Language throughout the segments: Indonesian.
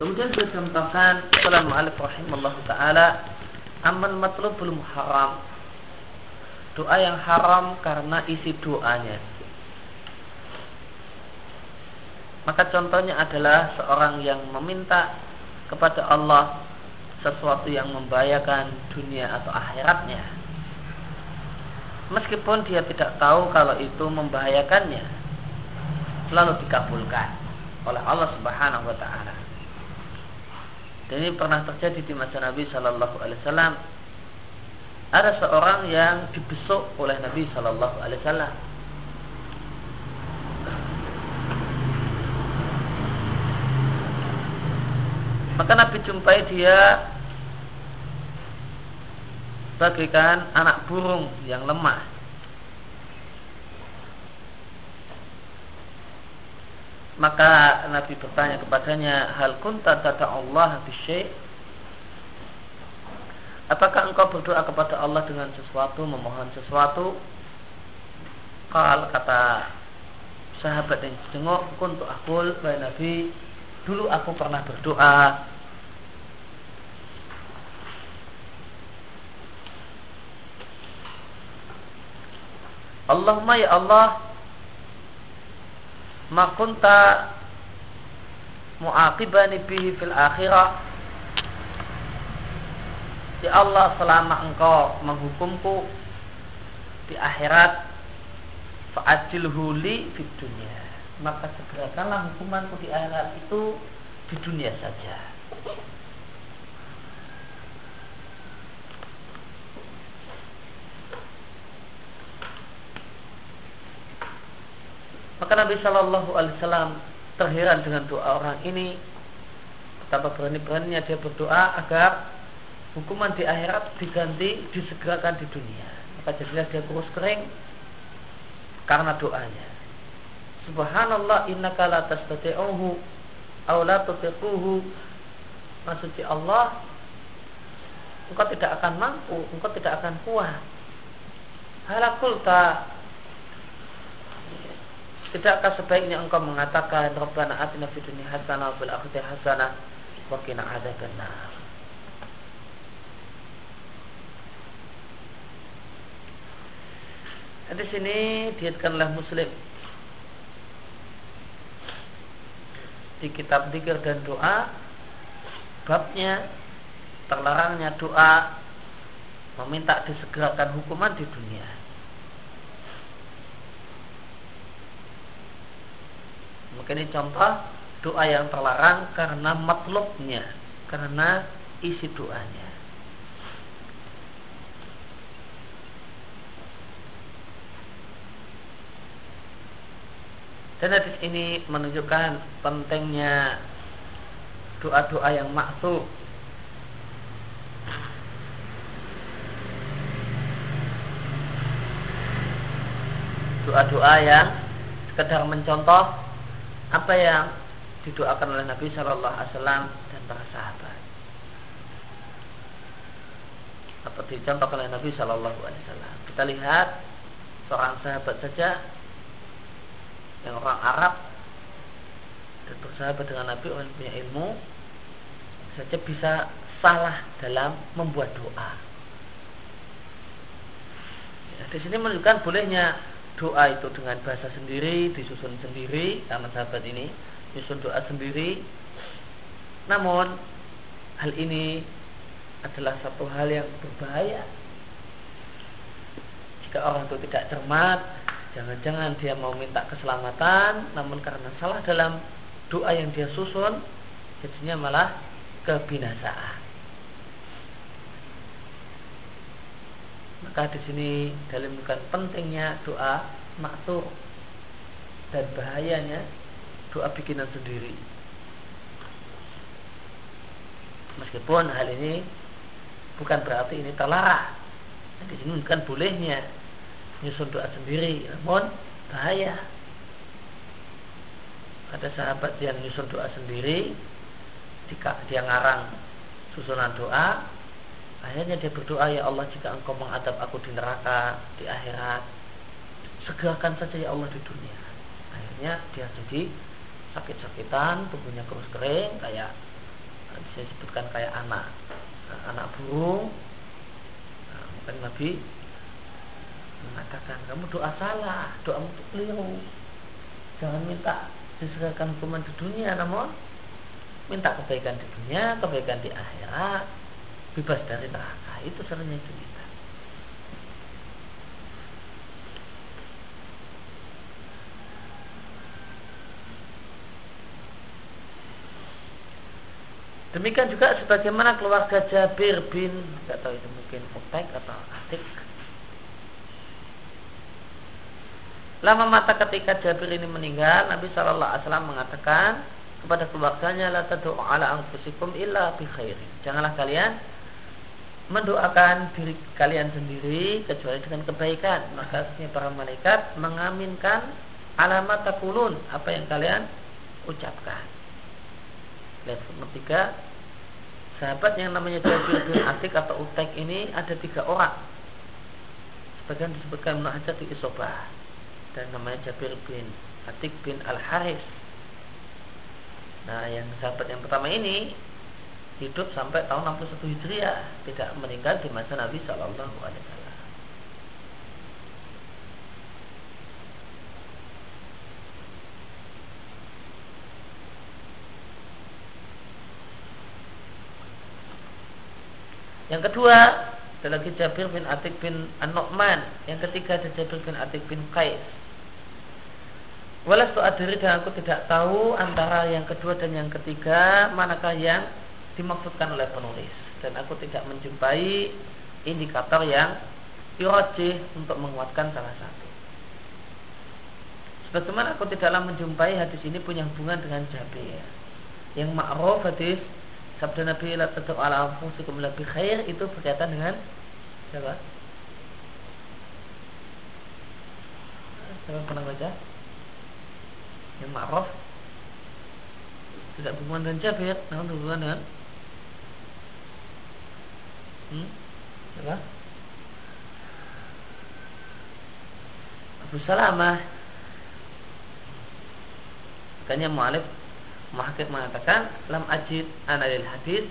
Kemudian saya contohkan Salam alif rahimahullah ta'ala Amal matlub belum haram Doa yang haram karena isi doanya Maka contohnya adalah seorang yang meminta kepada Allah sesuatu yang membahayakan dunia atau akhiratnya. Meskipun dia tidak tahu kalau itu membahayakannya, selalu dikabulkan oleh Allah Subhanahu wa taala. Dan ini pernah terjadi di masa Nabi Shallallahu Alaihi Wasallam. Ada seorang yang dibesuk oleh Nabi Shallallahu Alaihi Wasallam. Maka Nabi jumpai dia bagaikan anak burung yang lemah. Maka Nabi bertanya kepadanya, "Hal kunta Allah bisyai?" Apakah engkau berdoa kepada Allah dengan sesuatu, memohon sesuatu? Kal kata sahabat yang sedengok, untuk akul, baik Nabi, dulu aku pernah berdoa Allahumma ya Allah ma kunta mu'aqibani bihi fil akhirah. Ya Allah selama engkau menghukumku di akhirat fa'ajilhu li fid dunya. Maka segerakanlah hukumanku di akhirat itu di dunia saja Maka Nabi Shallallahu Alaihi Wasallam terheran dengan doa orang ini. Betapa berani-beraninya dia berdoa agar hukuman di akhirat diganti disegerakan di dunia. Maka jadilah dia kurus kering karena doanya. Subhanallah innaka la tastati'uhu aw la tutiquhu. Maksudnya Allah engkau tidak akan mampu, engkau tidak akan kuat. Halakulta Tidakkah sebaiknya engkau mengatakan Rabbana atina fid dunya hasanah wa fil akhirati hasanah wa qina adzabannar. Di sini diatkanlah Muslim di kitab zikir dan doa babnya terlarangnya doa meminta disegerakan hukuman di dunia. Maka ini contoh doa yang terlarang karena matlubnya, karena isi doanya. Dan hadis ini menunjukkan pentingnya doa-doa yang maksud doa-doa yang sekedar mencontoh apa yang didoakan oleh Nabi Shallallahu Alaihi Wasallam dan para sahabat. Apa dicontohkan oleh Nabi Shallallahu Alaihi Wasallam. Kita lihat seorang sahabat saja yang orang Arab dan bersahabat dengan Nabi orang punya ilmu saja bisa salah dalam membuat doa. Ya, di sini menunjukkan bolehnya doa itu dengan bahasa sendiri, disusun sendiri karena sahabat ini disusun doa sendiri. Namun hal ini adalah satu hal yang berbahaya. Jika orang itu tidak cermat, jangan-jangan dia mau minta keselamatan, namun karena salah dalam doa yang dia susun, jadinya malah kebinasaan. Maka di sini dalam bukan pentingnya doa maksur dan bahayanya doa bikinan sendiri. Meskipun hal ini bukan berarti ini terlarang. Di sini bukan bolehnya nyusun doa sendiri, namun bahaya. Ada sahabat yang nyusun doa sendiri, dia ngarang susunan doa, Akhirnya dia berdoa, ya Allah jika engkau mengadab aku di neraka, di akhirat, segerakan saja ya Allah di dunia. Akhirnya dia jadi sakit-sakitan, tubuhnya kurus kering, kayak bisa disebutkan kayak anak nah, anak burung. Nah, mungkin Nabi mengatakan kamu doa salah doa untuk keliru. Jangan minta disediakan hukuman di dunia namun minta kebaikan di dunia kebaikan di akhirat bebas dari neraka itu sebenarnya cerita Demikian juga sebagaimana keluarga Jabir bin tidak tahu itu mungkin Utek atau Atik. Lama mata ketika Jabir ini meninggal, Nabi Shallallahu Alaihi Wasallam mengatakan kepada keluarganya, la ala anfusikum illa bi khairi. Janganlah kalian mendoakan diri kalian sendiri kecuali dengan kebaikan. Maka para malaikat mengaminkan alamat takulun apa yang kalian ucapkan. Lihat nomor tiga Sahabat yang namanya Jabir bin Atik atau Utek ini ada tiga orang Sebagian disebutkan Ibn Hajar di Isobah Dan namanya Jabir bin Atik bin Al-Haris Nah yang sahabat yang pertama ini Hidup sampai tahun 61 Hijriah Tidak meninggal di masa Nabi Sallallahu Alaihi Wasallam Yang kedua ada lagi Jabir bin Atik bin An-Nu'man. Yang ketiga ada Jabir bin Atik bin Qais. Walastu adiri dan aku tidak tahu antara yang kedua dan yang ketiga manakah yang dimaksudkan oleh penulis dan aku tidak menjumpai indikator yang irojih untuk menguatkan salah satu. Sebagaimana aku tidaklah menjumpai hadis ini punya hubungan dengan Jabir. Yang ma'ruf hadis sabda Nabi la tadu ala anfusikum lebih khair itu berkaitan dengan siapa? Siapa pernah baca? Yang ma'ruf tidak berhubungan dengan Jabir, namun berhubungan dengan hmm? siapa? Abu Salamah. Makanya mu'alif Mahkik mengatakan lam ajid analil hadis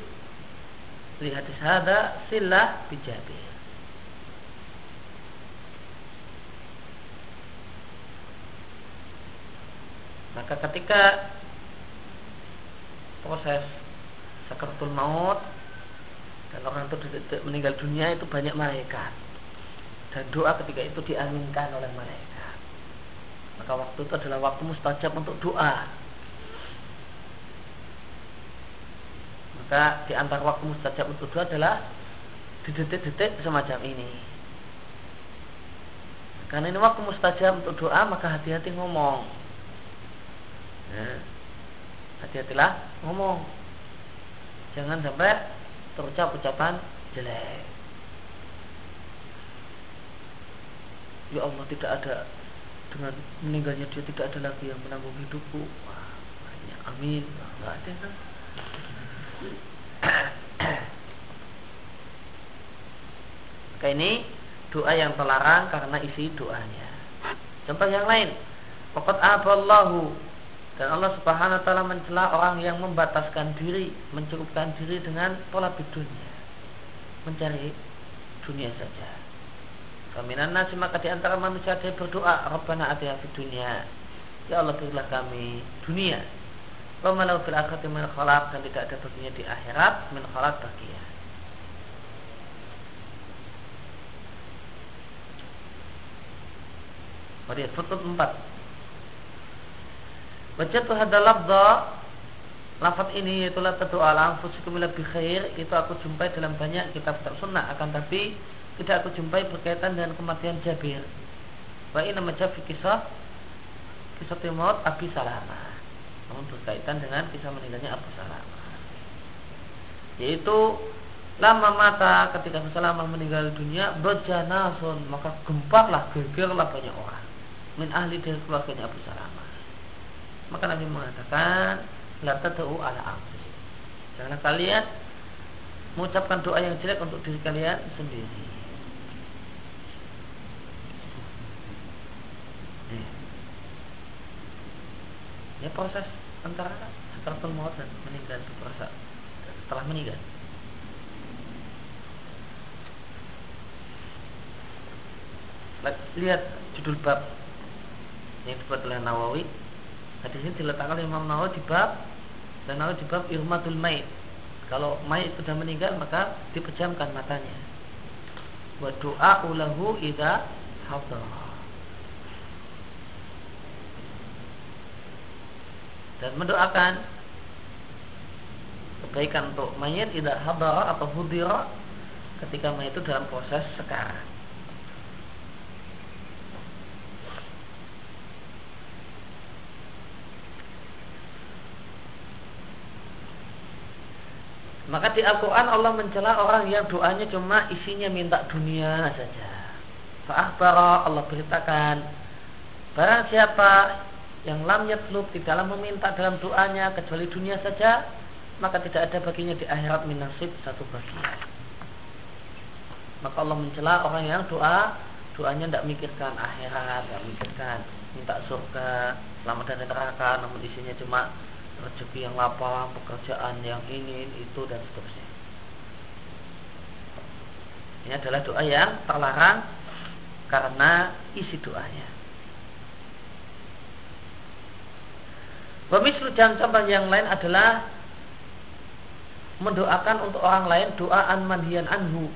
li hadis hada silah bijabi. Maka ketika proses sakaratul maut dan orang itu meninggal dunia itu banyak malaikat dan doa ketika itu diaminkan oleh malaikat maka waktu itu adalah waktu mustajab untuk doa Maka di antara waktu mustajab untuk doa adalah di detik-detik semacam ini. Karena ini waktu mustajab untuk doa, maka hati-hati ngomong. Ya. Hati-hatilah ngomong. Jangan sampai terucap ucapan jelek. Ya Allah tidak ada dengan meninggalnya dia tidak ada lagi yang menanggung hidupku. Wah, amin. Enggak ada kan? Maka ini doa yang terlarang karena isi doanya. Contoh yang lain, Fakat aballahu dan Allah Subhanahu wa taala mencela orang yang membataskan diri, mencukupkan diri dengan pola dunia. Mencari dunia saja. Kaminan nasi maka di antara manusia ada berdoa, Rabbana atina fid dunia. Ya Allah berilah kami dunia Wamalau fil akhirati min khalaq dan tidak ada baginya di akhirat min khalaq bagian. Mari footnote 4. Wajah tuh ada labda Lafat ini yaitu la tadu ala anfusikum lebih khair itu aku jumpai dalam banyak kitab sunnah. Akan tapi tidak aku jumpai berkaitan dengan kematian Jabir. Wa inna majab kisah kisah timur Abi Salamah. Namun berkaitan dengan kisah meninggalnya Abu Salamah. Yaitu lama mata ketika Abu Salamah meninggal dunia berjanasun maka gemparlah gegerlah banyak orang. Min ahli dari keluarganya Abu Salamah maka Nabi mengatakan la tad'u ala janganlah kalian mengucapkan doa yang jelek untuk diri kalian sendiri ya proses antara sakaratul maut dan meninggal itu proses meninggal. Lihat judul bab yang dibuat oleh Nawawi. Hadis ini diletakkan oleh Imam Nawawi di bab dan Nawawi di bab irmatul mait. Kalau mayit sudah meninggal maka dipejamkan matanya. Wa doa ulahu idza hadar. dan mendoakan kebaikan untuk mayat tidak hadar atau hudira ketika mayat itu dalam proses sekarang. Maka di Al-Quran Allah mencela orang yang doanya cuma isinya minta dunia saja. Fa'akhbara Allah beritakan Barang siapa yang lam yatlub tidaklah meminta dalam doanya kecuali dunia saja maka tidak ada baginya di akhirat minasib satu bagian maka Allah mencela orang yang doa doanya tidak mikirkan akhirat tidak mikirkan minta surga selamat dari neraka namun isinya cuma rezeki yang lapang pekerjaan yang ini itu dan seterusnya. Ini adalah doa yang terlarang karena isi doanya. Pemisru dan contoh yang lain adalah mendoakan untuk orang lain doaan manhian anhu.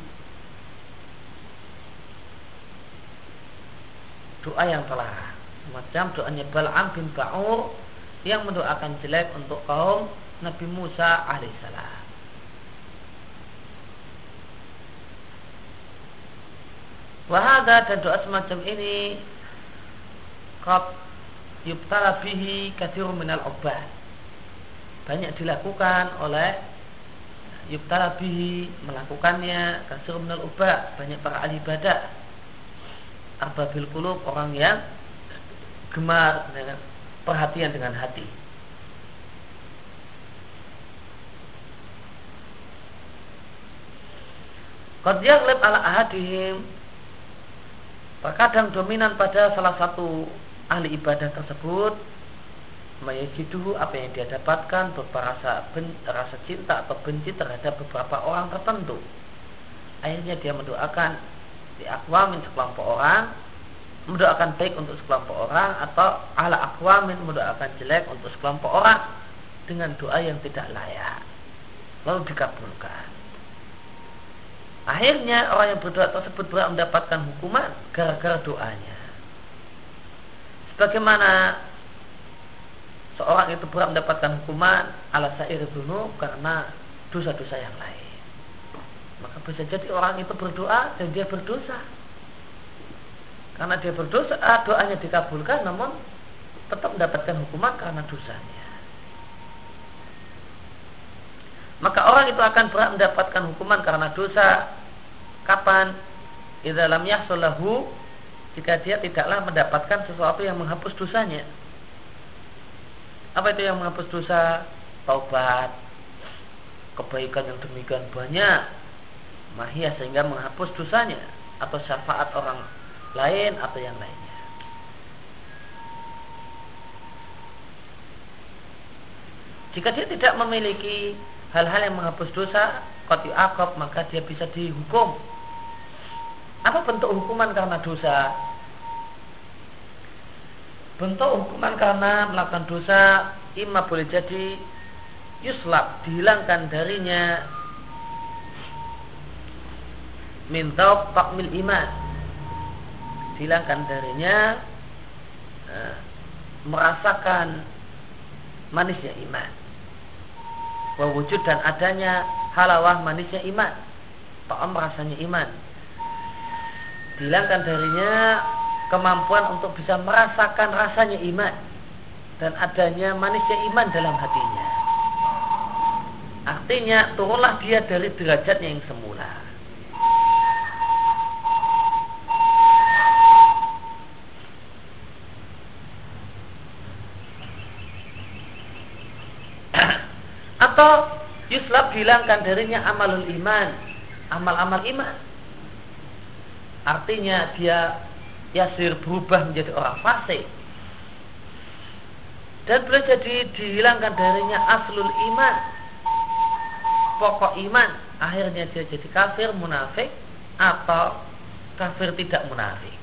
Doa yang telah macam doanya Bal'am bin Ba'ur yang mendoakan jelek untuk kaum Nabi Musa alaihissalam. Wahada dan doa semacam ini Kap yubtala bihi kathirun minal obat banyak dilakukan oleh yubtala bihi melakukannya kathirun minal obat banyak para ahli ibadah. Arbabil kulub orang yang gemar dengan perhatian dengan hati. Qad yaglib ala ahadihim. Terkadang dominan pada salah satu ahli ibadah tersebut mayajiduhu apa yang dia dapatkan beberapa rasa ben, rasa cinta atau benci terhadap beberapa orang tertentu. Akhirnya dia mendoakan di akwamin sekelompok orang mendoakan baik untuk sekelompok orang atau ala akwamin mendoakan jelek untuk sekelompok orang dengan doa yang tidak layak lalu dikabulkan akhirnya orang yang berdoa tersebut berhak mendapatkan hukuman gara-gara doanya Sebagaimana seorang itu berhak mendapatkan hukuman ala sair dulu karena dosa-dosa yang lain. Maka bisa jadi orang itu berdoa dan dia berdosa. Karena dia berdosa, ah, doanya dikabulkan namun tetap mendapatkan hukuman karena dosanya. Maka orang itu akan berhak mendapatkan hukuman karena dosa kapan? Idza lam yahsul jika dia tidaklah mendapatkan sesuatu yang menghapus dosanya. Apa itu yang menghapus dosa? Taubat, kebaikan yang demikian banyak, mahia sehingga menghapus dosanya atau syafaat orang lain atau yang lainnya. Jika dia tidak memiliki hal-hal yang menghapus dosa, koti akob, maka dia bisa dihukum apa bentuk hukuman karena dosa? Bentuk hukuman karena melakukan dosa Ima boleh jadi Yuslab dihilangkan darinya Minta takmil iman Dihilangkan darinya eh, Merasakan Manisnya iman Wujud dan adanya halawah manisnya iman Ta'am rasanya iman dihilangkan darinya kemampuan untuk bisa merasakan rasanya iman dan adanya manisnya iman dalam hatinya. Artinya turunlah dia dari derajatnya yang semula. Dihilangkan darinya amalul iman, amal-amal iman. Artinya dia Yasir berubah menjadi orang fasik. Dan boleh jadi dihilangkan darinya aslul iman. Pokok iman. Akhirnya dia jadi kafir munafik atau kafir tidak munafik.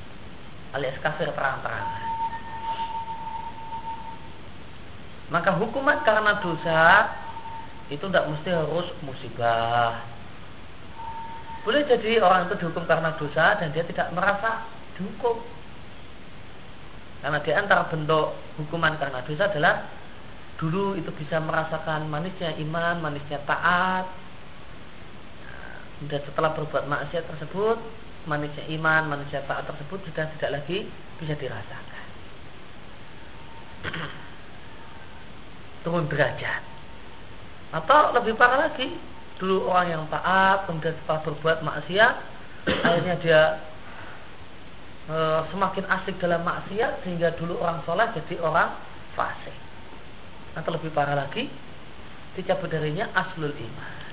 Alias kafir terang-terangan maka hukuman karena dosa itu tidak mesti harus musibah boleh jadi orang itu dihukum karena dosa dan dia tidak merasa dihukum karena di antara bentuk hukuman karena dosa adalah dulu itu bisa merasakan manisnya iman, manisnya taat. Dan setelah berbuat maksiat tersebut, manisnya iman, manisnya taat tersebut sudah tidak lagi bisa dirasakan. Turun derajat. Atau lebih parah lagi, dulu orang yang taat, kemudian setelah berbuat maksiat, akhirnya dia e, semakin asik dalam maksiat sehingga dulu orang soleh jadi orang fasik. Atau lebih parah lagi dicabut darinya aslul iman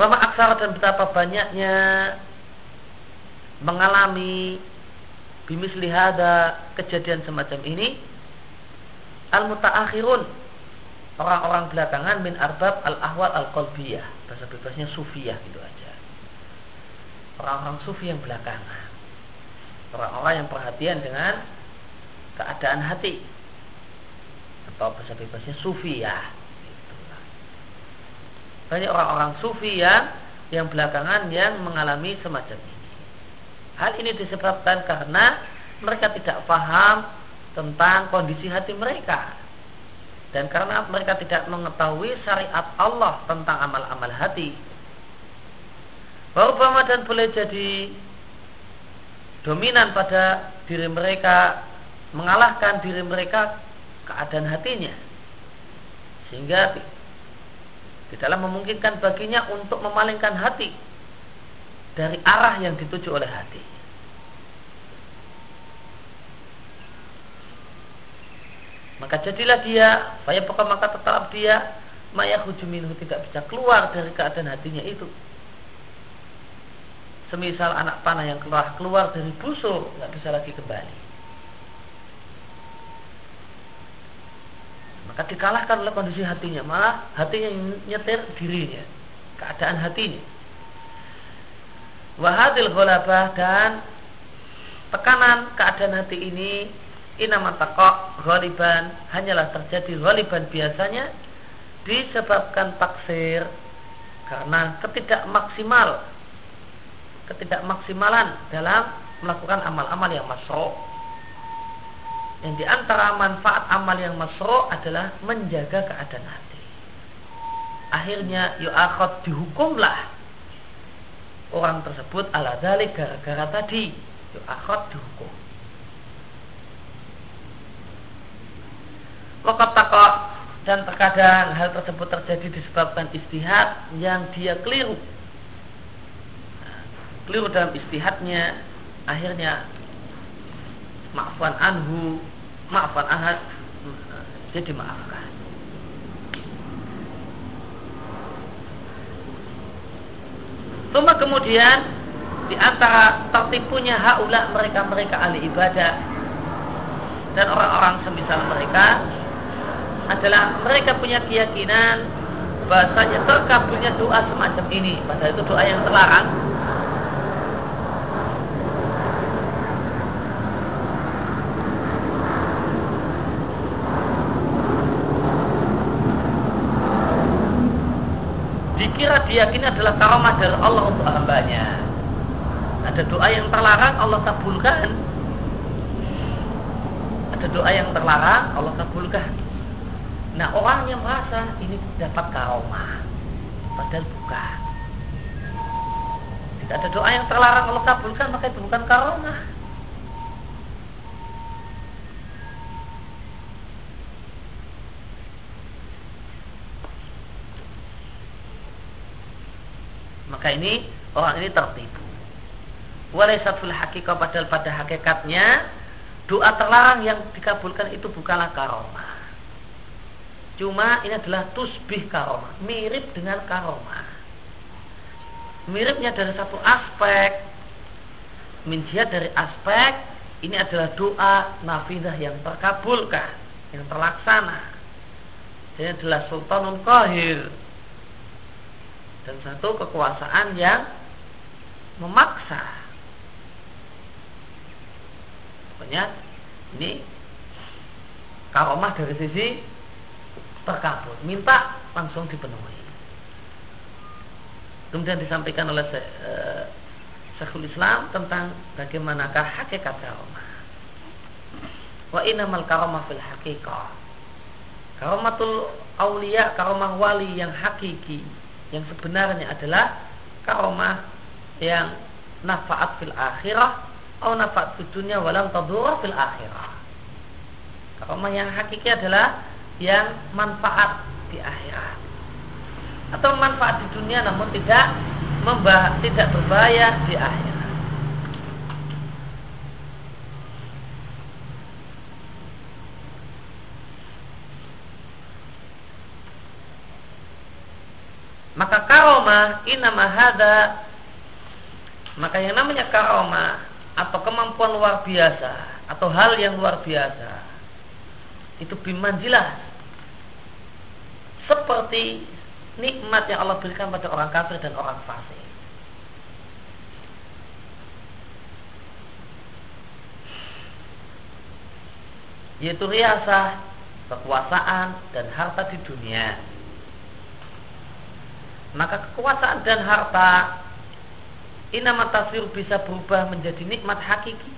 Wama aksara dan betapa banyaknya mengalami bimis lihada kejadian semacam ini al mutaakhirun orang-orang belakangan min arbab al-ahwal al-qalbiyah bahasa bebasnya sufiyah gitu aja orang-orang sufi yang belakangan orang-orang yang perhatian dengan keadaan hati atau bahasa bebasnya sufiyah. Banyak orang-orang sufi yang yang belakangan yang mengalami semacam ini. Hal ini disebabkan karena mereka tidak paham tentang kondisi hati mereka. Dan karena mereka tidak mengetahui syariat Allah tentang amal-amal hati. Bahwa dan boleh jadi dominan pada diri mereka mengalahkan diri mereka keadaan hatinya. Sehingga tidaklah memungkinkan baginya untuk memalingkan hati dari arah yang dituju oleh hati. maka jadilah dia saya pokok maka tetap dia maya hujuminhu tidak bisa keluar dari keadaan hatinya itu semisal anak panah yang keluar keluar dari busur nggak bisa lagi kembali maka dikalahkan oleh kondisi hatinya malah hatinya nyetir dirinya keadaan hatinya. Wahadil gholabah dan tekanan keadaan hati ini inamatako ghaliban hanyalah terjadi ghaliban biasanya disebabkan taksir karena ketidakmaksimal ketidakmaksimalan dalam melakukan amal-amal yang masro yang di antara manfaat amal yang masro adalah menjaga keadaan hati. Akhirnya yu'akhad dihukumlah orang tersebut ala dalik gara-gara tadi. Yu'akhad dihukum. Wakat takok dan terkadang hal tersebut terjadi disebabkan istihad yang dia keliru. Keliru dalam istihadnya, akhirnya maafan anhu, maafan ahad, jadi maafkan. Cuma kemudian di antara tertipunya haulah mereka-mereka ahli ibadah dan orang-orang semisal mereka adalah mereka punya keyakinan bahasanya terkabulnya doa semacam ini padahal itu doa yang terlarang diyakini adalah karamah dari Allah untuk hambanya. Ada doa yang terlarang Allah kabulkan. Ada doa yang terlarang Allah kabulkan. Nah orang yang merasa ini dapat karomah Padahal bukan. Tidak ada doa yang terlarang Allah kabulkan Maka itu bukan karomah Maka ini orang ini tertipu. Walaisat fil hakikah padahal pada hakikatnya Doa terlarang yang dikabulkan itu bukanlah karomah. Cuma ini adalah tusbih karomah, mirip dengan karomah. miripnya dari satu aspek. Min dari aspek ini adalah doa nafidah yang terkabulkan yang terlaksana. Ini adalah sultanun qahir dan satu kekuasaan yang memaksa. Pokoknya ini karomah dari sisi terkabul. Minta langsung dipenuhi. Kemudian disampaikan oleh uh, Syekhul Islam tentang bagaimanakah hakikat karomah. Wa inamal karomah fil hakikah karomatul aulia karomah wali yang hakiki yang sebenarnya adalah karomah yang nafaat fil akhirah atau nafaat fil dunia walam tadurah fil akhirah karomah yang hakiki adalah yang manfaat di akhirat atau manfaat di dunia namun tidak membah tidak berbahaya di akhirat. Maka karoma inama hada maka yang namanya karoma atau kemampuan luar biasa atau hal yang luar biasa itu bimanjilah seperti nikmat yang Allah berikan pada orang kafir dan orang fasik. Yaitu riasah, kekuasaan, dan harta di dunia. Maka kekuasaan dan harta Inama tasir bisa berubah menjadi nikmat hakiki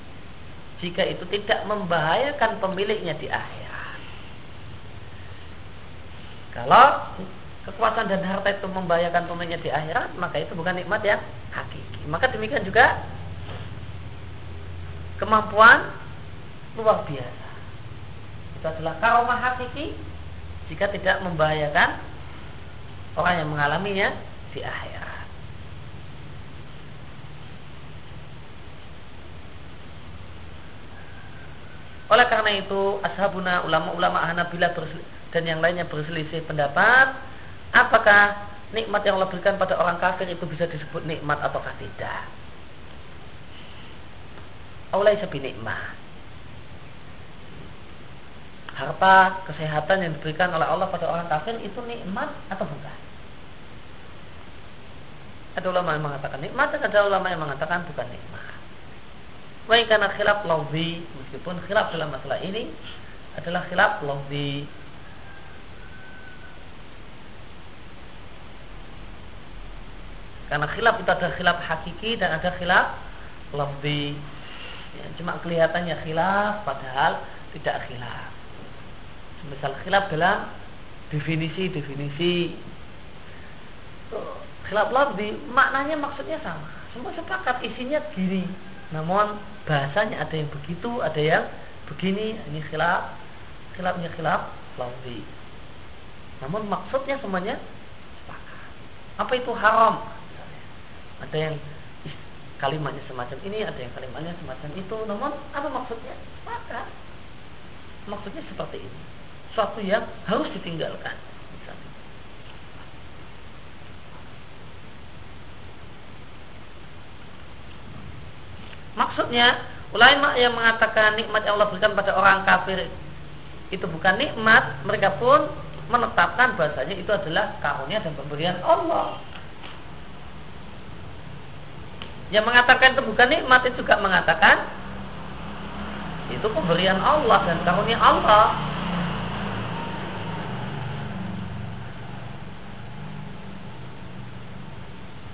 jika itu tidak membahayakan pemiliknya di akhirat. Kalau kekuasaan dan harta itu membahayakan pemiliknya di akhirat, maka itu bukan nikmat yang hakiki. Maka demikian juga kemampuan luar biasa. Itu adalah karomah hakiki jika tidak membahayakan orang yang mengalaminya di akhirat. Oleh karena itu, ashabuna ulama-ulama Hanabilah dan yang lainnya berselisih pendapat apakah nikmat yang Allah berikan pada orang kafir itu bisa disebut nikmat ataukah tidak? Aulai sebi nikmat. Harta, kesehatan yang diberikan oleh Allah pada orang kafir itu nikmat atau bukan? Ada ulama yang mengatakan nikmat ada ulama yang mengatakan bukan nikmat. Baik karena khilaf lawzi meskipun khilaf dalam masalah ini adalah khilaf lawzi Karena khilaf itu ada khilaf hakiki dan ada khilaf lafzi. Ya, cuma kelihatannya khilaf padahal tidak khilaf. Misal khilaf dalam definisi-definisi khilaf lafzi maknanya maksudnya sama. Semua sepakat isinya gini. Namun bahasanya ada yang begitu, ada yang begini. Ini khilaf, khilafnya khilaf lafzi. Namun maksudnya semuanya sepakat. Apa itu haram? ada yang kalimatnya semacam ini, ada yang kalimatnya semacam itu. Namun apa maksudnya? Maka maksudnya seperti ini. Suatu yang harus ditinggalkan. Maksudnya ulama yang mengatakan nikmat yang Allah berikan pada orang kafir itu bukan nikmat, mereka pun menetapkan bahasanya itu adalah karunia dan pemberian Allah. Yang mengatakan itu bukan nikmat itu juga mengatakan itu pemberian Allah dan karunia Allah.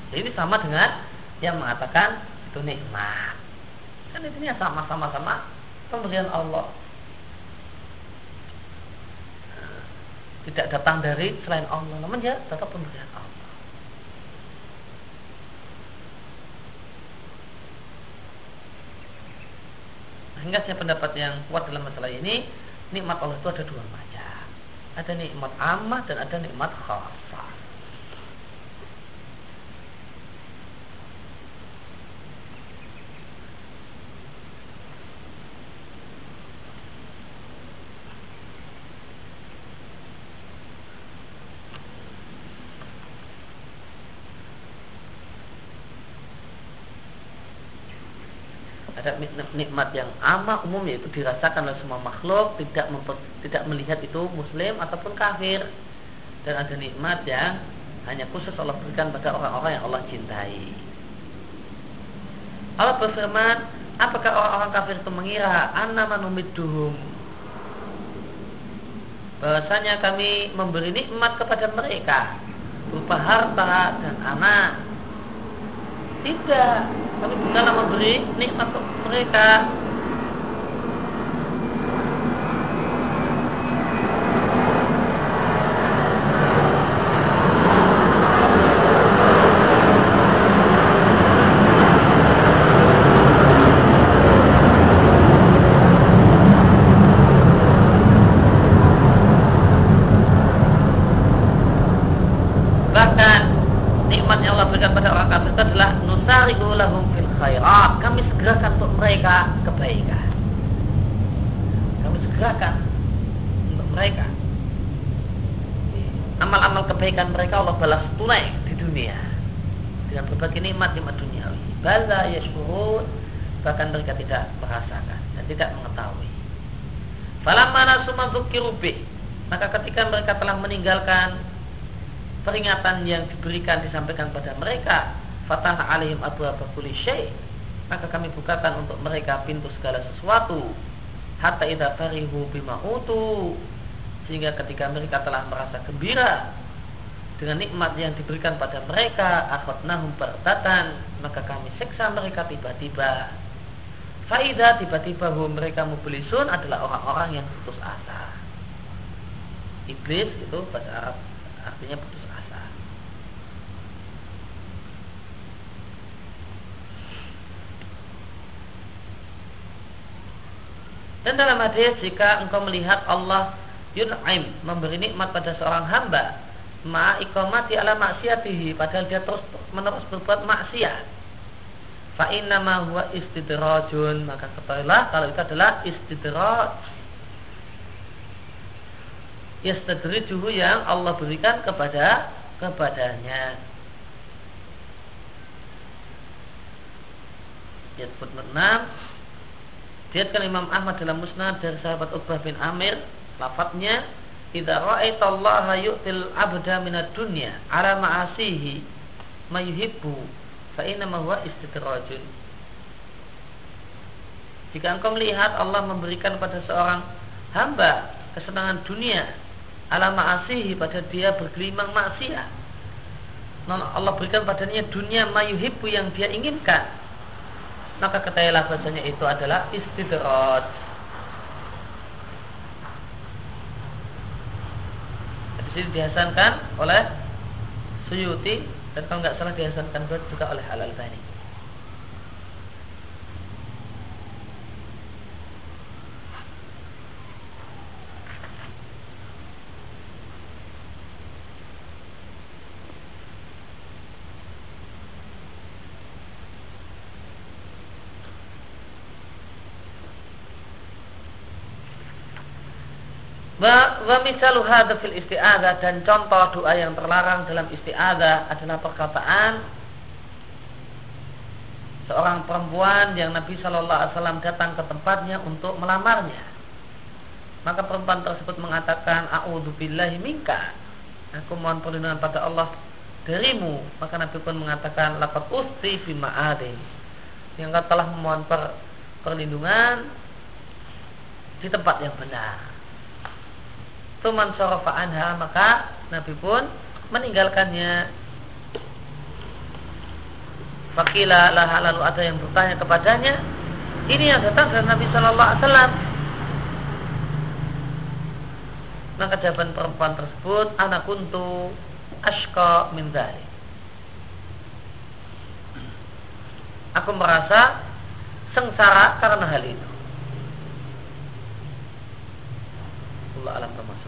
Ini sama dengan yang mengatakan itu nikmat. Kan intinya sama-sama sama pemberian Allah. Tidak datang dari selain Allah, namun ya tetap pemberian Allah. Sehingga saya pendapat yang kuat dalam masalah ini Nikmat Allah itu ada dua macam Ada nikmat ammah dan ada nikmat khasah ada nikmat yang ama umum yaitu dirasakan oleh semua makhluk tidak memper, tidak melihat itu muslim ataupun kafir. Dan ada nikmat yang hanya khusus Allah berikan pada orang-orang yang Allah cintai. Allah berfirman apakah orang-orang kafir itu mengira anna manumidduhum bahwasanya kami memberi nikmat kepada mereka berupa harta dan anak. Tidak kami bukanlah memberi nikmat mereka kebaikan mereka Allah balas tunai di dunia dengan berbagai nikmat nikmat duniawi. Yashkurun bahkan mereka tidak merasakan dan tidak mengetahui. Falamma nasuma dzukirubi maka ketika mereka telah meninggalkan peringatan yang diberikan disampaikan pada mereka fatah alaihim abu syai maka kami bukakan untuk mereka pintu segala sesuatu hatta idza farihu bima utu sehingga ketika mereka telah merasa gembira dengan nikmat yang diberikan pada mereka akhadnahum bertatan maka kami seksa mereka tiba-tiba. Faida tiba-tiba mereka mublisun adalah orang-orang yang putus asa. Iblis itu bahasa Arab artinya putus asa. Dan dalam hadis jika engkau melihat Allah yun'aim memberi nikmat pada seorang hamba ma iqamati ala maksiatihi. Padahal dia terus menerus berbuat maksiat. Fa inna ma huwa istidrajun. Maka ketahuilah kalau itu adalah istidraj. Yastadrijuhu yang Allah berikan kepada kepadanya. Ayat footnote 6 Diatkan Imam Ahmad dalam musnad dari sahabat Ubah bin Amir. Lafadnya Idza ra'aitallaha yu'til 'abda minad dunya 'ala ma'asihi ma yuhibbu fa inna ma huwa istidrajun. Jika engkau melihat Allah memberikan pada seorang hamba kesenangan dunia ala ma'asihi pada dia bergelimang maksiat. Allah berikan padanya dunia mayuhibbu yang dia inginkan. Maka ketahuilah bahasanya itu adalah istidraj sini dihasankan oleh Suyuti dan kalau nggak salah dihasankan juga oleh Al Albani. Wa misalu hadza fil isti'adzah dan contoh doa yang terlarang dalam isti'adzah adalah perkataan seorang perempuan yang Nabi Shallallahu alaihi wasallam datang ke tempatnya untuk melamarnya. Maka perempuan tersebut mengatakan a'udzubillahi minka. Aku mohon perlindungan pada Allah darimu. Maka Nabi pun mengatakan laqad usti fi ma'adin. Yang telah memohon per, perlindungan di tempat yang benar. Tuman sorofa anha maka Nabi pun meninggalkannya. Fakila lah lalu ada yang bertanya kepadanya. Ini yang datang dari Nabi Shallallahu Alaihi Wasallam. Maka jawaban perempuan tersebut anak kuntu ashqa min. Aku merasa sengsara karena hal itu. Allah alam termasuk.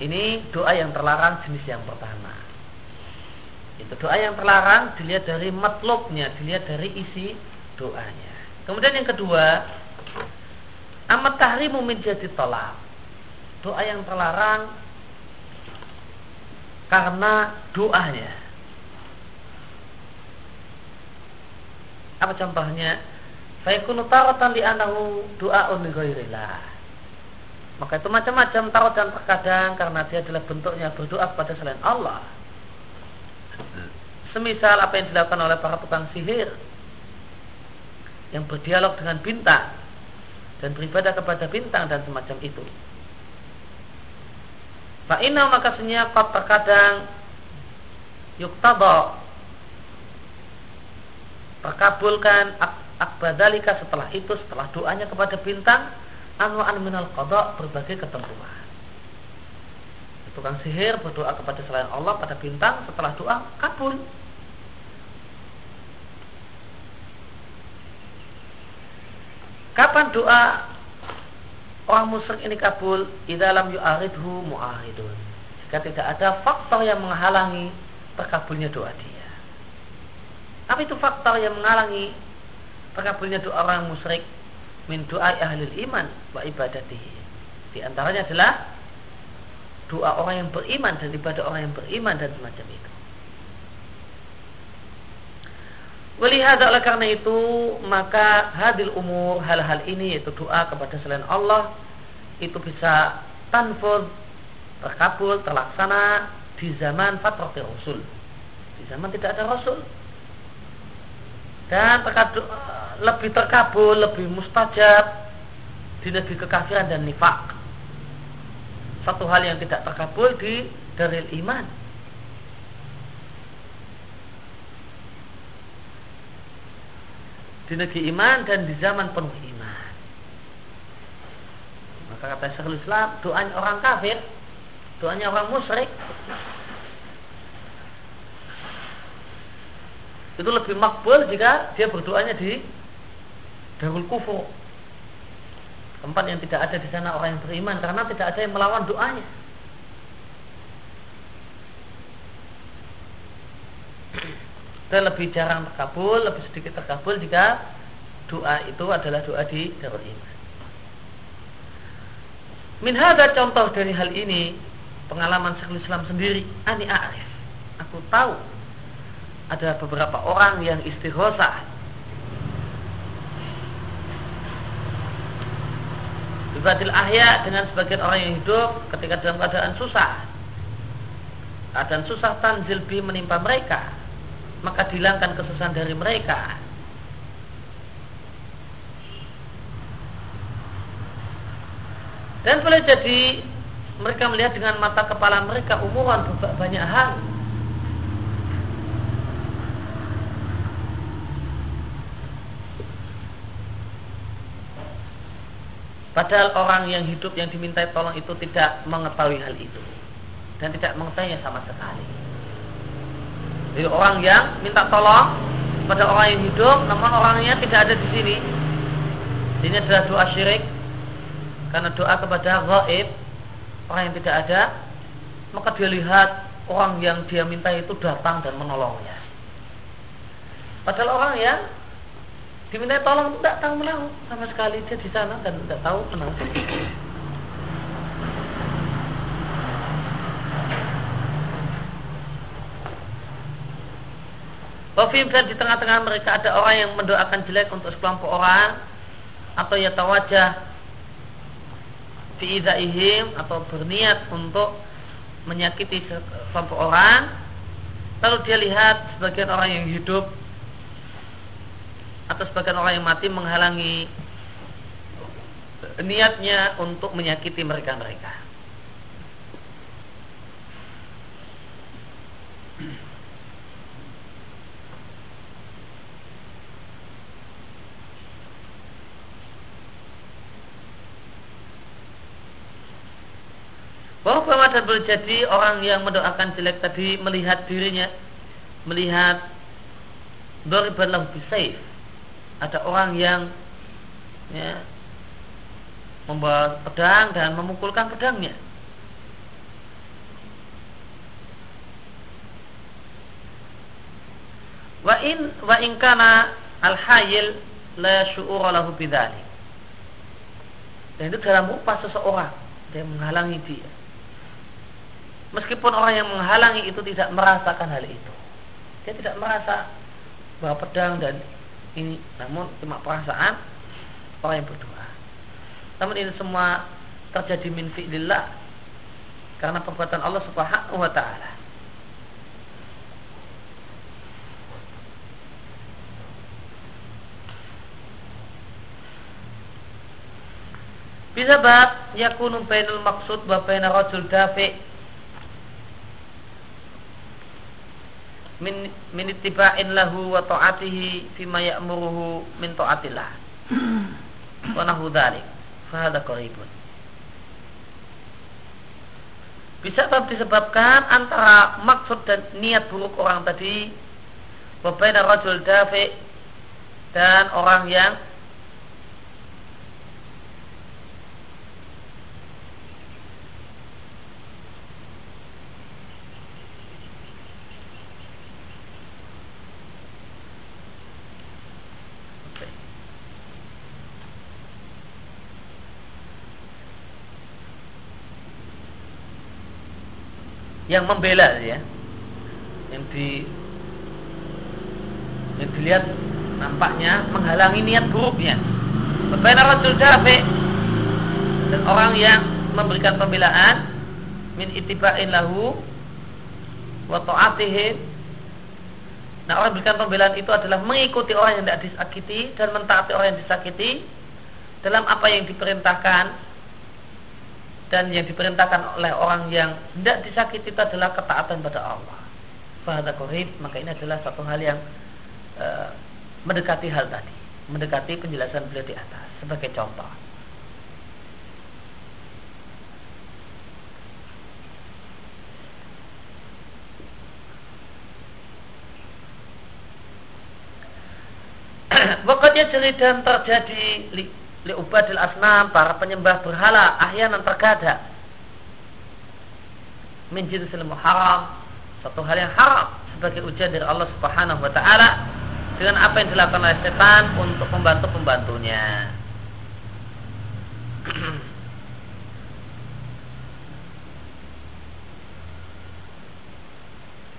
Ini doa yang terlarang jenis yang pertama. Itu doa yang terlarang dilihat dari matlubnya, dilihat dari isi doanya. Kemudian yang kedua, amat tahrimu min jadi tolak. Doa yang terlarang karena doanya. Apa contohnya? Fayakunu taratan li anahu du'a'un li ghairillah. Maka itu macam-macam tarot dan terkadang karena dia adalah bentuknya berdoa kepada selain Allah. Semisal apa yang dilakukan oleh para tukang sihir yang berdialog dengan bintang dan beribadah kepada bintang dan semacam itu. Fa'inna maka senyakot terkadang yuktaba terkabulkan akbadalika setelah itu setelah doanya kepada bintang anwa'an minal qada berbagai ketentuan. Tukang sihir berdoa kepada selain Allah pada bintang setelah doa kabul. Kapan doa orang musyrik ini kabul? Idalam yu'aridhu mu'aridun. Jika tidak ada faktor yang menghalangi terkabulnya doa dia. Apa itu faktor yang menghalangi terkabulnya doa orang musyrik min doa ahli iman wa ibadatihi. Di antaranya adalah doa orang yang beriman dan ibadah orang yang beriman dan semacam itu. Walihada oleh karena itu maka hadil umur hal-hal ini yaitu doa kepada selain Allah itu bisa tanfud terkabul terlaksana di zaman fatratil rasul. Di zaman tidak ada rasul dan terkabul, lebih terkabul lebih mustajab di negeri kekafiran dan nifak satu hal yang tidak terkabul di dalil iman. Di negeri iman dan di zaman penuh iman. Maka kata Syekhul Islam, doanya orang kafir, doanya orang musyrik, itu lebih makbul jika dia berdoanya di Darul Kufur tempat yang tidak ada di sana orang yang beriman karena tidak ada yang melawan doanya. Dan lebih jarang terkabul, lebih sedikit terkabul jika doa itu adalah doa di darul iman. Min hada contoh dari hal ini pengalaman Syekhul Islam sendiri, ani a'rif. Aku tahu ada beberapa orang yang istighosah Bibadil ahya dengan sebagian orang yang hidup ketika dalam keadaan susah. Keadaan susah tanzil bi menimpa mereka. Maka dihilangkan kesusahan dari mereka. Dan boleh jadi mereka melihat dengan mata kepala mereka umuran banyak hal Padahal orang yang hidup yang dimintai tolong itu tidak mengetahui hal itu dan tidak mengetahuinya sama sekali. Jadi orang yang minta tolong pada orang yang hidup, namun orangnya tidak ada di sini. Ini adalah doa syirik karena doa kepada gaib orang yang tidak ada, maka dia lihat orang yang dia minta itu datang dan menolongnya. Padahal orang yang diminta tolong tidak tahu menahu. Sama sekali dia di sana dan tidak tahu kenapa Wafim dan di tengah-tengah mereka ada orang yang mendoakan jelek untuk sekelompok orang atau ya tawajah fi'idaihim atau berniat untuk menyakiti sekelompok orang. Lalu dia lihat sebagian orang yang hidup atau sebagian orang yang mati menghalangi niatnya untuk menyakiti mereka-mereka. Bahwa dan boleh jadi orang yang mendoakan jelek tadi melihat dirinya melihat doriban lahu bisayf ada orang yang ya, membawa pedang dan memukulkan pedangnya. Wa in wa in kana al hayil la syu'ura lahu bidzalik. Dan itu dalam upah seseorang yang menghalangi dia. Meskipun orang yang menghalangi itu tidak merasakan hal itu. Dia tidak merasa bahwa pedang dan ini namun cuma perasaan orang yang berdoa. Namun ini semua terjadi min fi'lillah karena perbuatan Allah Subhanahu wa taala. Bisa bab yakunu bainal maksud wa bainal rajul dafi min min ittiba'in lahu wa ta'atihi fima ya'muruhu min ta'atillah. Wa nahu dzalik fa hadha qaribun. Bisa bab disebabkan antara maksud dan niat buruk orang tadi wa bainal rajul dafi dan orang yang yang membela ya. Yang di yang dilihat nampaknya menghalangi niat buruknya. Bapak Rasul Dafi dan orang yang memberikan pembelaan min itiba'in lahu wa ta'atihim Nah orang yang memberikan pembelaan itu adalah mengikuti orang yang tidak disakiti dan mentaati orang yang disakiti dalam apa yang diperintahkan dan yang diperintahkan oleh orang yang tidak disakiti itu adalah ketaatan pada Allah. Fahada korib, maka ini adalah satu hal yang e, mendekati hal tadi, mendekati penjelasan beliau di atas sebagai contoh. Pokoknya cerita terjadi li ubadil asnam para penyembah berhala ahyanan terkadang min jinsil haram satu hal yang haram sebagai ujian dari Allah Subhanahu wa taala dengan apa yang dilakukan oleh setan untuk pembantu-pembantunya.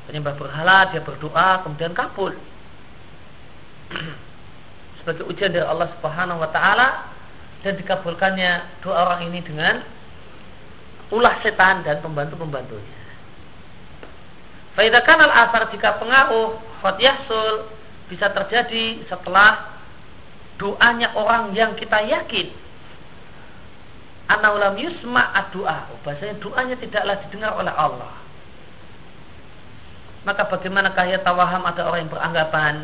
Penyembah berhala dia berdoa kemudian kabul sebagai ujian dari Allah Subhanahu wa taala dan dikabulkannya dua orang ini dengan ulah setan dan pembantu-pembantunya. Faidakan al asar jika pengaruh khot yahsul bisa terjadi setelah doanya orang yang kita yakin anaulam yusma ad-doa. Bahasanya doanya tidaklah didengar oleh Allah. Maka bagaimanakah ya tawaham ada orang yang beranggapan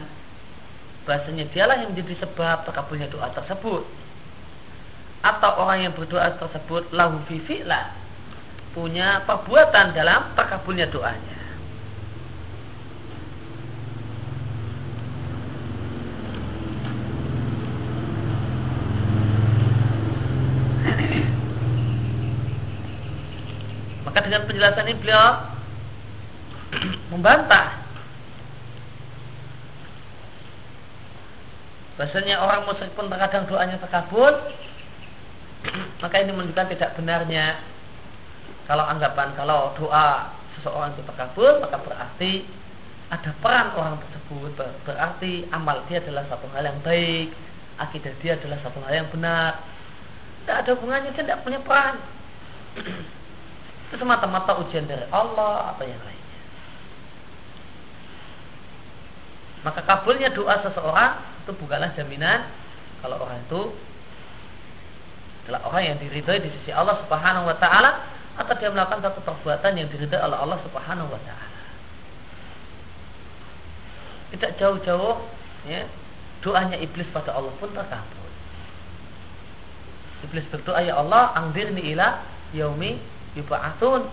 bahasanya dialah yang menjadi sebab terkabulnya doa tersebut atau orang yang berdoa tersebut lahu fi'la. Punya perbuatan dalam terkabulnya doanya. Maka dengan penjelasan ini beliau membantah. Bahasanya orang musyrik pun terkadang doanya terkabul Maka ini menunjukkan tidak benarnya. Kalau anggapan kalau doa seseorang itu terkabul Maka berarti ada peran orang tersebut. Berarti amal dia adalah satu hal yang baik Akidah dia adalah satu hal yang benar. Tidak ada hubungannya, dia tidak punya peran. Itu semata-mata ujian dari Allah atau yang lainnya. Maka kabulnya doa seseorang itu bukanlah jaminan kalau orang itu adalah orang yang diridhoi di sisi Allah Subhanahu wa taala atau dia melakukan satu perbuatan yang diridhoi oleh Allah Subhanahu wa taala. Tidak jauh-jauh ya, doanya iblis pada Allah pun terkabul. Iblis berdoa ya Allah angdirni ila yaumi yub'atsun.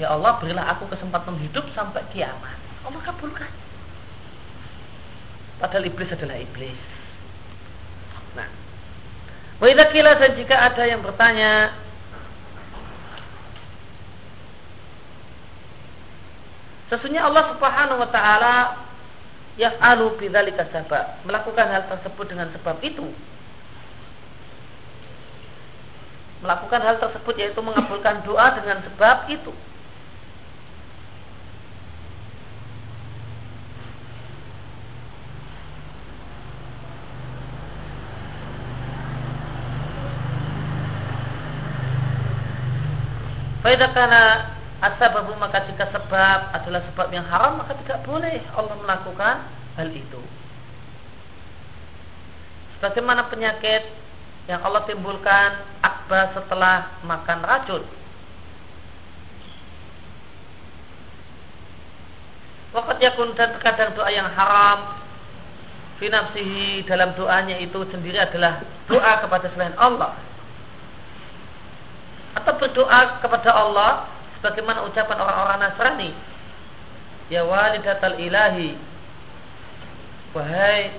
Ya Allah berilah aku kesempatan hidup sampai kiamat. Allah kabulkan. Padahal iblis adalah iblis. Nah, Waidakilah dan jika ada yang bertanya Sesungguhnya Allah Subhanahu wa taala yaf'alu bidzalika sabab, melakukan hal tersebut dengan sebab itu. Melakukan hal tersebut yaitu mengabulkan doa dengan sebab itu. Faidah karena asababu maka jika sebab adalah sebab yang haram maka tidak boleh Allah melakukan hal itu. Sebagaimana penyakit yang Allah timbulkan akbar setelah makan racun. Wakat yakun dan terkadang doa yang haram Finafsihi dalam doanya itu sendiri adalah doa kepada selain Allah berdoa kepada Allah Sebagaimana ucapan orang-orang Nasrani. Ya walidatal ilahi. Wahai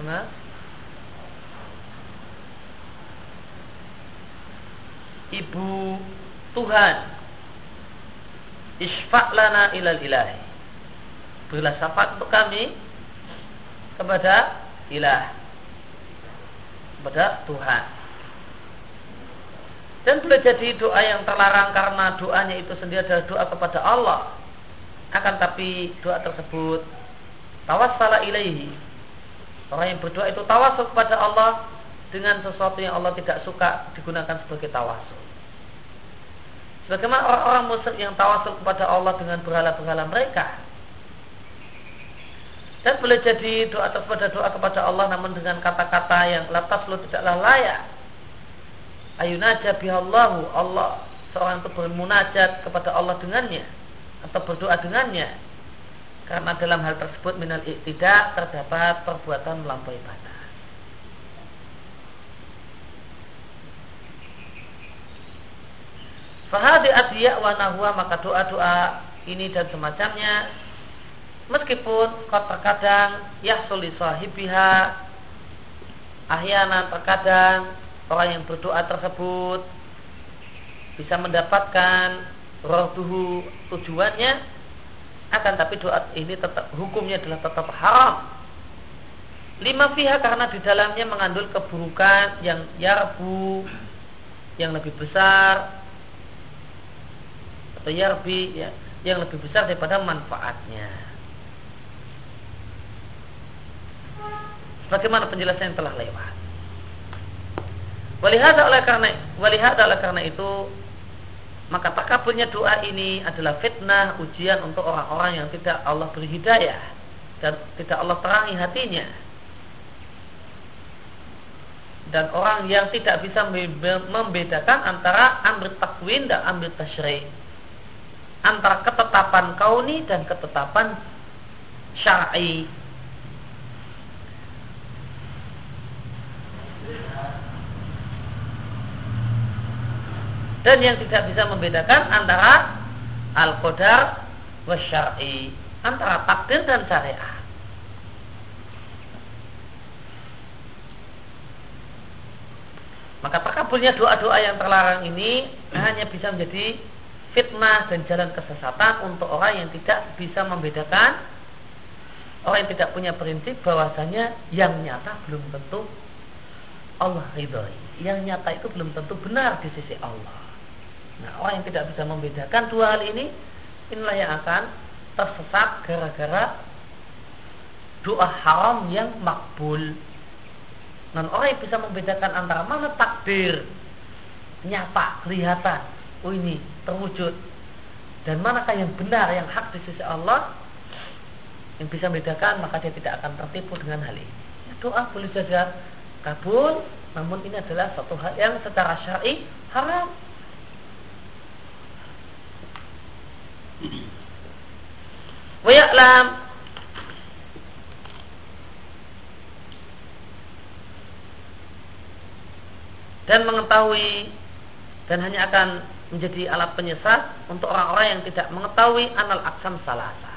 Mana? Ibu Tuhan Isfa' lana ilal ilahi. Berilah syafaat untuk kami Kepada ilah Kepada Tuhan Dan boleh jadi doa yang terlarang Karena doanya itu sendiri adalah doa kepada Allah Akan tapi doa tersebut Tawassala ilaihi Orang yang berdoa itu tawasul kepada Allah Dengan sesuatu yang Allah tidak suka Digunakan sebagai tawasul Sebagaimana orang-orang musyrik yang tawasul kepada Allah dengan berhala-berhala mereka. Dan boleh jadi doa tersebut doa kepada Allah namun dengan kata-kata yang latas lo tidaklah layak. Ayunaja bihallahu Allah seorang itu bermunajat kepada Allah dengannya atau berdoa dengannya karena dalam hal tersebut minal tidak terdapat perbuatan melampaui batas. Fahadi adiya wa nahwa maka doa-doa ini dan semacamnya meskipun terkadang yahsuli sahibiha ahyana terkadang orang yang berdoa tersebut bisa mendapatkan rohduhu tujuannya akan tapi doa ini tetap hukumnya adalah tetap haram lima pihak karena di dalamnya mengandung keburukan yang yarbu yang lebih besar atau yarbi ya, yang lebih besar daripada manfaatnya. Bagaimana penjelasan yang telah lewat? Walihada oleh karena walihada oleh karena itu maka takabulnya doa ini adalah fitnah ujian untuk orang-orang yang tidak Allah beri hidayah dan tidak Allah terangi hatinya dan orang yang tidak bisa membedakan antara ambil takwin dan ambil tasyrik antara ketetapan kauni dan ketetapan syar'i. Dan yang tidak bisa membedakan antara al-qadar wa syar'i, antara takdir dan syariat. Maka terkabulnya doa-doa yang terlarang ini hanya bisa menjadi fitnah dan jalan kesesatan untuk orang yang tidak bisa membedakan orang yang tidak punya prinsip bahwasanya yang nyata belum tentu Allah ridhoi. Yang nyata itu belum tentu benar di sisi Allah. Nah, orang yang tidak bisa membedakan dua hal ini inilah yang akan tersesat gara-gara doa haram yang makbul. Dan orang yang bisa membedakan antara mana takdir nyata kelihatan oh ini terwujud dan manakah yang benar yang hak di sisi Allah yang bisa membedakan maka dia tidak akan tertipu dengan hal ini ya, doa boleh saja kabul namun ini adalah satu hal yang secara syar'i haram Wayaklam dan mengetahui dan hanya akan menjadi alat penyesat untuk orang-orang yang tidak mengetahui anal aksam salasa.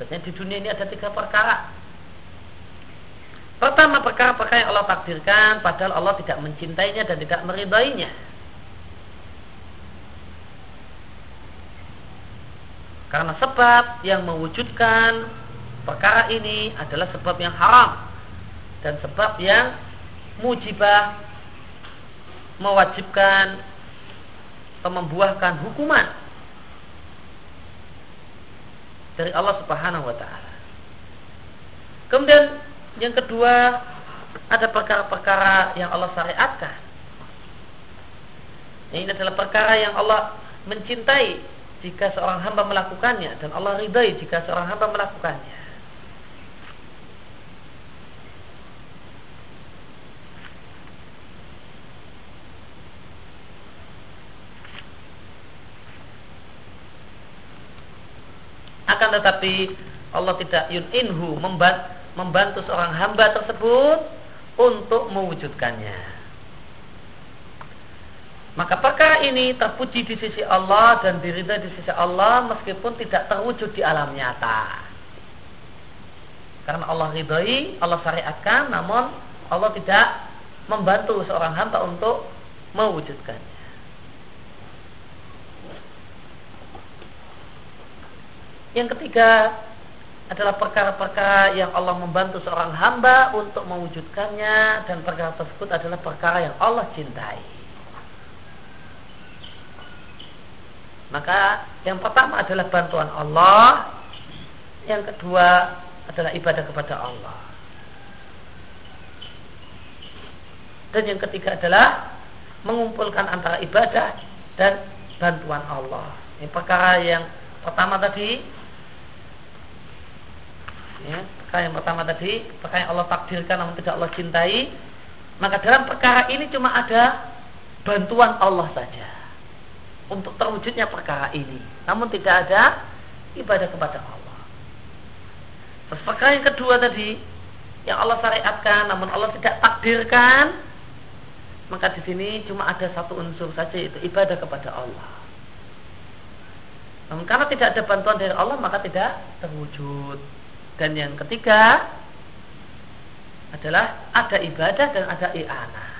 Biasanya di dunia ini ada tiga perkara. Pertama perkara-perkara yang Allah takdirkan padahal Allah tidak mencintainya dan tidak meridainya. Karena sebab yang mewujudkan perkara ini adalah sebab yang haram dan sebab yang mujibah mewajibkan atau membuahkan hukuman dari Allah Subhanahu wa taala. Kemudian yang kedua ada perkara-perkara yang Allah syariatkan Ini adalah perkara yang Allah mencintai jika seorang hamba melakukannya dan Allah ridai jika seorang hamba melakukannya. Akan tetapi Allah tidak yun'inhu membantu seorang hamba tersebut untuk mewujudkannya. Maka perkara ini terpuji di sisi Allah dan diridai di sisi Allah meskipun tidak terwujud di alam nyata. Karena Allah ridhoi, Allah syariatkan, namun Allah tidak membantu seorang hamba untuk mewujudkannya. Yang ketiga adalah perkara-perkara yang Allah membantu seorang hamba untuk mewujudkannya dan perkara tersebut adalah perkara yang Allah cintai. Maka yang pertama adalah bantuan Allah, yang kedua adalah ibadah kepada Allah. Dan yang ketiga adalah mengumpulkan antara ibadah dan bantuan Allah. Ini perkara yang pertama tadi ya, perkara yang pertama tadi perkara yang Allah takdirkan namun tidak Allah cintai maka dalam perkara ini cuma ada bantuan Allah saja untuk terwujudnya perkara ini. Namun tidak ada ibadah kepada Allah. Terus perkara yang kedua tadi yang Allah syariatkan namun Allah tidak takdirkan maka di sini cuma ada satu unsur saja itu ibadah kepada Allah. Namun karena tidak ada bantuan dari Allah maka tidak terwujud. Dan yang ketiga adalah ada ibadah dan ada i'anah.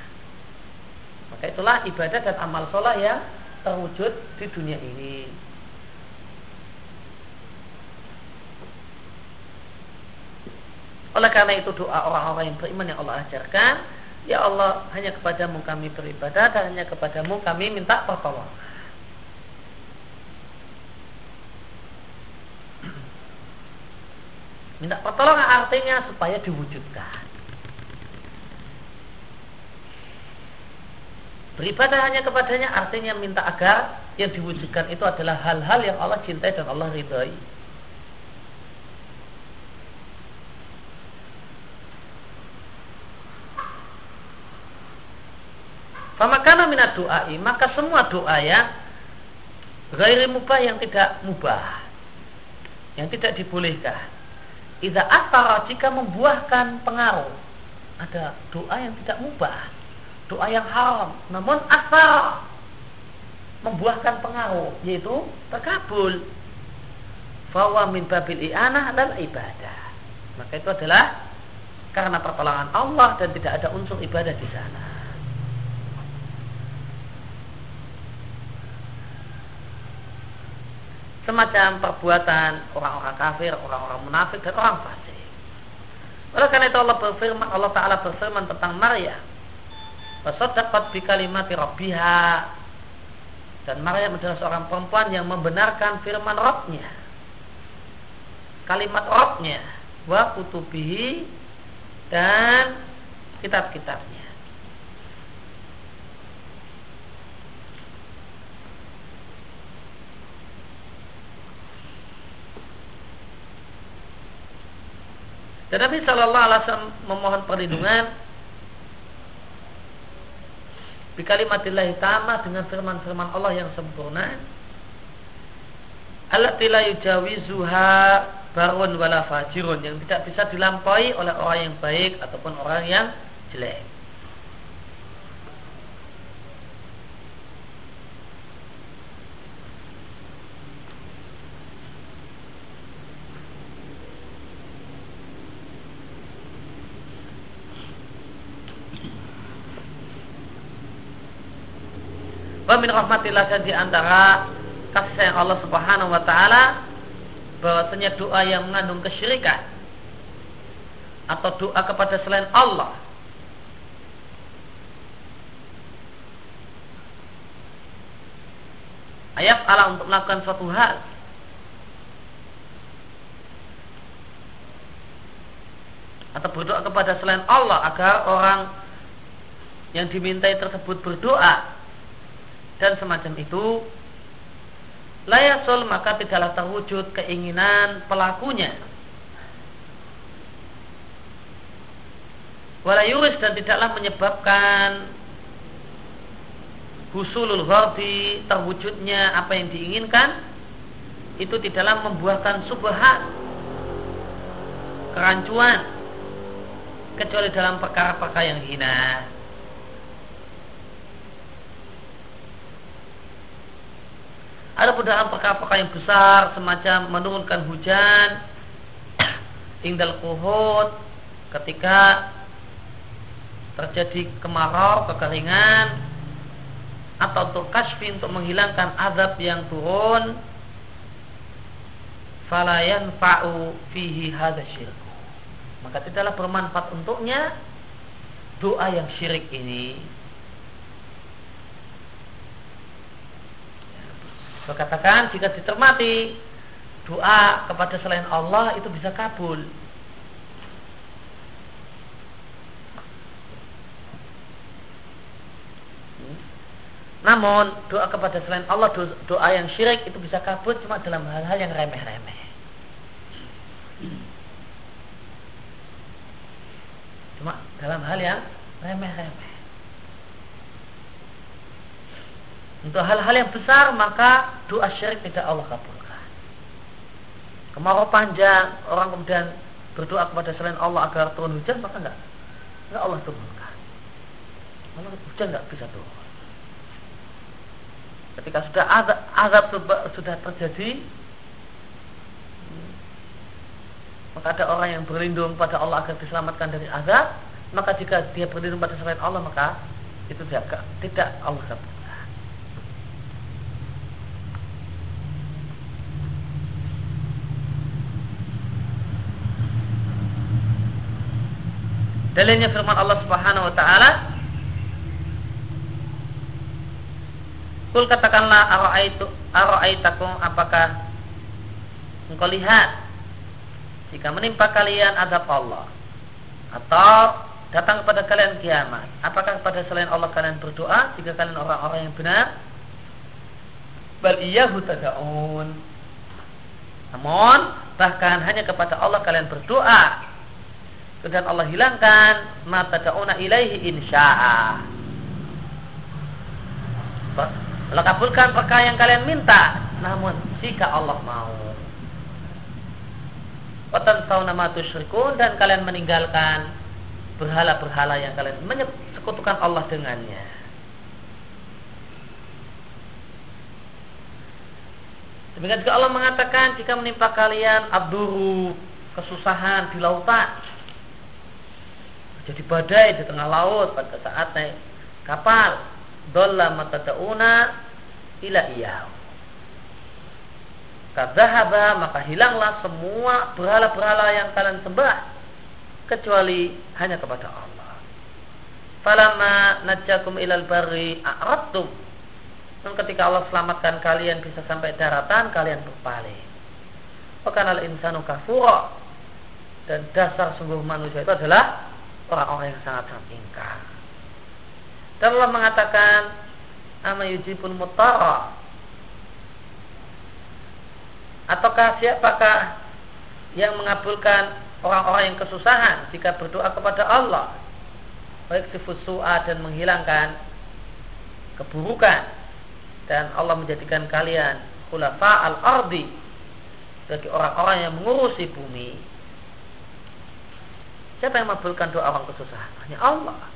Maka itulah ibadah dan amal sholat yang terwujud di dunia ini. Oleh karena itu doa orang-orang yang beriman yang Allah ajarkan, ya Allah hanya kepadamu kami beribadah dan hanya kepadamu kami minta pertolongan. Minta pertolongan artinya supaya diwujudkan. Beribadah hanya kepadanya artinya minta agar yang diwujudkan itu adalah hal-hal yang Allah cintai dan Allah ridhoi. Famakana minat doai maka semua doa yang gairi mubah yang tidak mubah yang tidak dibolehkan Iza asara jika membuahkan pengaruh. Ada doa yang tidak mubah. Doa yang haram. Namun asara. Membuahkan pengaruh. Yaitu terkabul. Fawa min babil i'anah dan ibadah. Maka itu adalah karena pertolongan Allah dan tidak ada unsur ibadah di sana. semacam perbuatan orang-orang kafir, orang-orang munafik dan orang fasik. Oleh karena itu Allah berfirman, Allah Taala berfirman tentang Maryam. Wasaddaqat bi kalimati rabbiha. Dan Maryam adalah seorang perempuan yang membenarkan firman Rabbnya. Kalimat Rabbnya wa kutubihi dan kitab-kitabnya. Dan Nabi Shallallahu Alaihi Wasallam memohon perlindungan di kalimatillah tama dengan firman-firman Allah yang sempurna. Allah tidak yujawizuha barun wala fajirun yang tidak bisa dilampaui oleh orang yang baik ataupun orang yang jelek. Wa min rahmatillah dan di antara kasih sayang Allah Subhanahu wa taala bahwasanya doa yang mengandung kesyirikan atau doa kepada selain Allah. Ayat Allah untuk melakukan suatu hal. Atau berdoa kepada selain Allah agar orang yang dimintai tersebut berdoa dan semacam itu layasul maka tidaklah terwujud keinginan pelakunya. Walayuris dan tidaklah menyebabkan husulul ghardi terwujudnya apa yang diinginkan itu tidaklah membuahkan subhat kerancuan kecuali dalam perkara-perkara yang hina Ada dalam perkara-perkara yang besar semacam menurunkan hujan indal kuhut ketika terjadi kemarau, kekeringan atau untuk kasfi untuk menghilangkan azab yang turun falayan fa'u fihi hadza maka tidaklah bermanfaat untuknya doa yang syirik ini Berkatakan jika dicermati doa kepada selain Allah itu bisa kabul. Namun doa kepada selain Allah doa yang syirik itu bisa kabul cuma dalam hal-hal yang remeh-remeh. Cuma dalam hal yang remeh-remeh. Untuk hal-hal yang besar maka doa syirik tidak Allah kabulkan. Kemarau panjang orang kemudian berdoa kepada selain Allah agar turun hujan maka enggak enggak Allah turunkan. Allah hujan enggak bisa turun. Ketika sudah azab, azab sudah terjadi maka ada orang yang berlindung pada Allah agar diselamatkan dari azab maka jika dia berlindung pada selain Allah maka itu tidak tidak Allah kabul. Dalilnya firman Allah Subhanahu wa taala. Kul katakanlah ara'aitu ara'aitakum apakah engkau lihat jika menimpa kalian azab Allah? Atau datang kepada kalian kiamat? Apakah kepada selain Allah kalian berdoa jika kalian orang-orang yang benar? Bal iyyahu tad'un. Namun bahkan hanya kepada Allah kalian berdoa dan Allah hilangkan mata dauna ilaihi insya'a. Allah kabulkan perkara yang kalian minta, namun jika Allah mau. Watan tahu nama tusyrikun dan kalian meninggalkan berhala-berhala yang kalian menyekutukan Allah dengannya. Demikian juga Allah mengatakan jika menimpa kalian abduru kesusahan di lautan jadi badai di tengah laut pada saat naik kapal dolla matadauna ila iyau Kadzahaba maka hilanglah semua berhala-berhala yang kalian sembah kecuali hanya kepada Allah. Falama najakum ilal bari a'radtum. Dan ketika Allah selamatkan kalian bisa sampai daratan, kalian berpaling. Bukan al insanu kafura. Dan dasar sungguh manusia itu adalah orang-orang yang sangat-sangat ingkar. Dan Allah mengatakan ama yujibul mutara. Ataukah siapakah yang mengabulkan orang-orang yang kesusahan jika berdoa kepada Allah? Baik su'a dan menghilangkan keburukan. Dan Allah menjadikan kalian khulafa al-ardi bagi orang-orang yang mengurusi bumi Siapa yang mengabulkan doa orang kesusahan? Hanya Allah.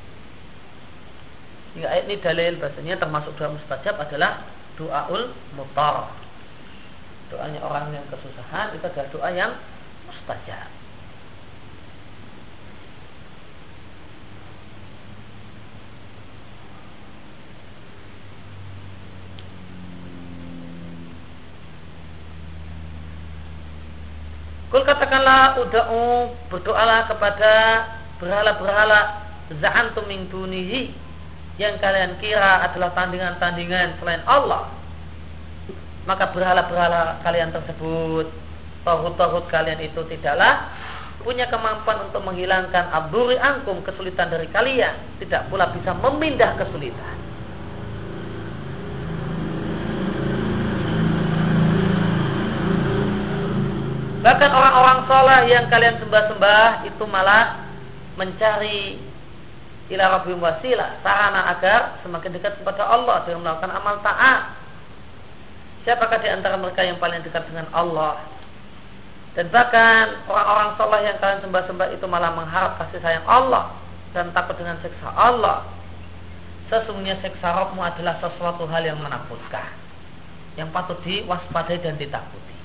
Hingga ayat ini dalil bahasanya termasuk doa mustajab adalah doaul mutar. Doanya orang yang kesusahan itu adalah doa yang mustajab. Kul katakanlah uda'u berdoalah kepada berhala-berhala za'antum min dunihi yang kalian kira adalah tandingan-tandingan selain Allah. Maka berhala-berhala kalian tersebut, tauhid-tauhid kalian itu tidaklah punya kemampuan untuk menghilangkan abduri angkum kesulitan dari kalian, tidak pula bisa memindah kesulitan. bahkan soleh yang kalian sembah-sembah itu malah mencari ila rabbihim wasilah sarana agar semakin dekat kepada Allah dengan melakukan amal taat. Siapakah di antara mereka yang paling dekat dengan Allah? Dan bahkan orang-orang soleh yang kalian sembah-sembah itu malah mengharap kasih sayang Allah dan takut dengan siksa Allah. Sesungguhnya siksa Rabbmu adalah sesuatu hal yang menakutkan yang patut diwaspadai dan ditakuti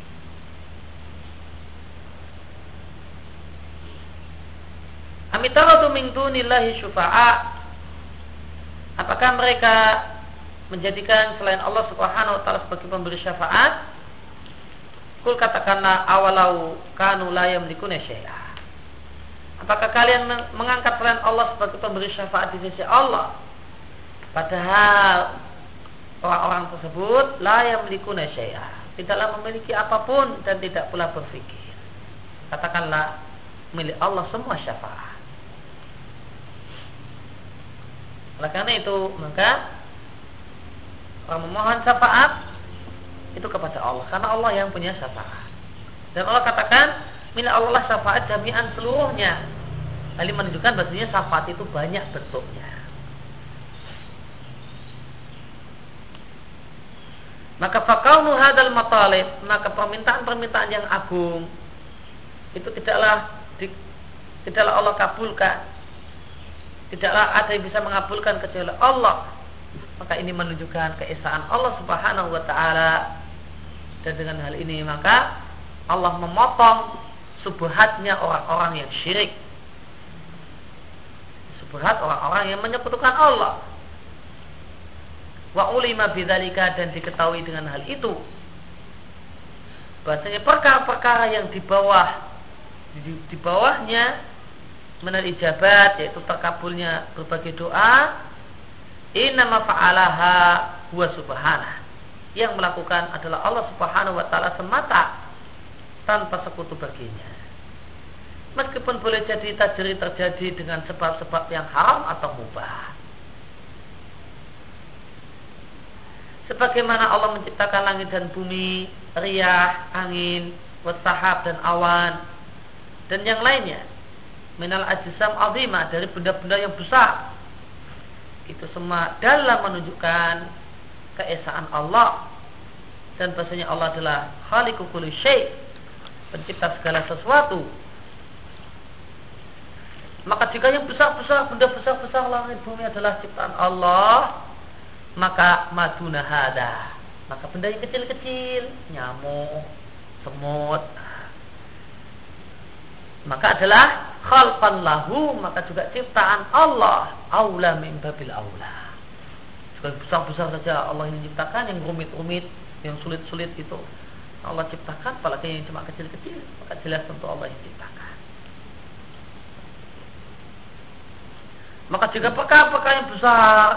Amitaratu min dunillahi syufa'a Apakah mereka menjadikan selain Allah Subhanahu wa taala sebagai pemberi syafaat? Kul katakanlah awalau kanu la yamlikuna syai'a. Apakah kalian mengangkat selain Allah sebagai pemberi syafaat di sisi Allah? Padahal orang-orang tersebut la yamlikuna syai'a. Tidaklah memiliki apa pun dan tidak pula berpikir. Katakanlah milik Allah semua syafaat. Oleh karena itu, maka orang memohon syafaat itu kepada Allah karena Allah yang punya syafaat. Dan Allah katakan, milik Allah syafaat jami'an seluruhnya. Kali menunjukkan bahasanya syafaat itu banyak bentuknya. Maka fakaunu hadal matalib, maka permintaan-permintaan yang agung itu tidaklah di, tidaklah Allah kabulkan tidaklah ada yang bisa mengabulkan kecuali Allah. Maka ini menunjukkan keesaan Allah Subhanahu wa taala. Dan dengan hal ini maka Allah memotong subhatnya orang-orang yang syirik. Subhat orang-orang yang menyekutukan Allah. Wa ulima bidzalika dan diketahui dengan hal itu. Bahasanya perkara-perkara yang di bawah di, di bawahnya menal ijabat yaitu terkabulnya berbagai doa inama fa'alaha huwa subhanah. Yang melakukan adalah Allah Subhanahu wa taala semata tanpa sekutu baginya. Meskipun boleh jadi tajri terjadi dengan sebab-sebab yang haram atau mubah. Sebagaimana Allah menciptakan langit dan bumi riyah, angin, wasahab dan awan dan yang lainnya minal ajisam azimah dari benda-benda yang besar. Itu semua dalam menunjukkan keesaan Allah. Dan bahasanya Allah adalah khaliqu kulli syai pencipta segala sesuatu. Maka jika yang besar-besar benda besar-besar langit bumi adalah ciptaan Allah maka maduna hada. Maka benda yang kecil-kecil nyamuk semut maka adalah khalqan lahu maka juga ciptaan Allah. Aula min babil aula. Juga besar-besar saja Allah yang menciptakan yang rumit-rumit yang sulit-sulit itu. Allah ciptakan apalagi yang cuma kecil-kecil maka jelas tentu Allah yang ciptakan maka jika perkara-perkara yang besar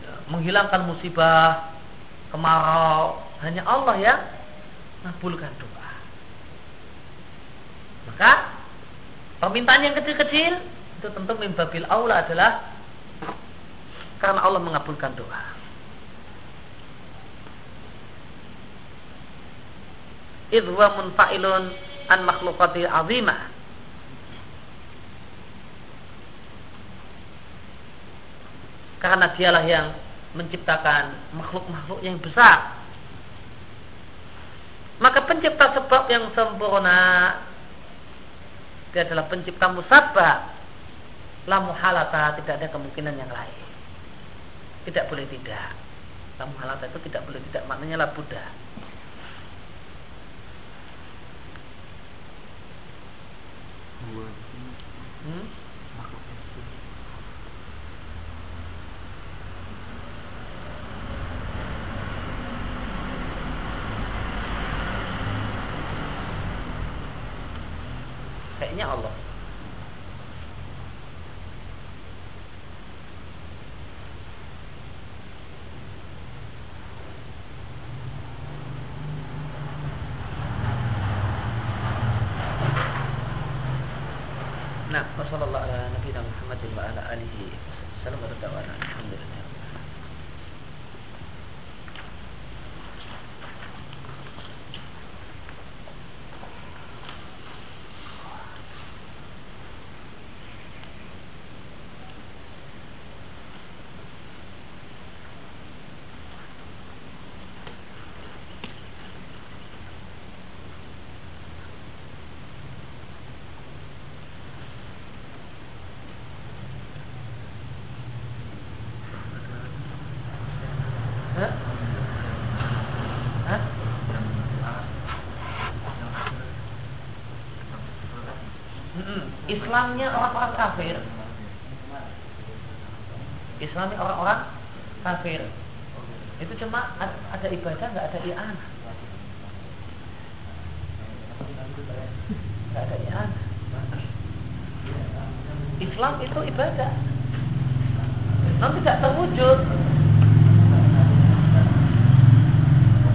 ya, menghilangkan musibah kemarau hanya Allah yang mengabulkan doa maka permintaan yang kecil-kecil itu tentu mimbabil aula adalah karena Allah mengabulkan doa. Idwa munfa'ilun an makhlukati azimah. Karena dialah yang menciptakan makhluk-makhluk yang besar. Maka pencipta sebab yang sempurna dia adalah pencipta musabah la muhalata tidak ada kemungkinan yang lain. Tidak boleh tidak. La muhalata itu tidak boleh tidak. Maknanya la buddha. Hmm? kayaknya Allah Nah, wassalamualaikum warahmatullahi wabarakatuh. wa ala alihi Alhamdulillah. Islamnya orang-orang kafir. Islamnya orang-orang kafir. Itu cuma ada ibadah nggak ada i'anah. Nggak ada i'anah. Islam itu ibadah. Namun tidak terwujud.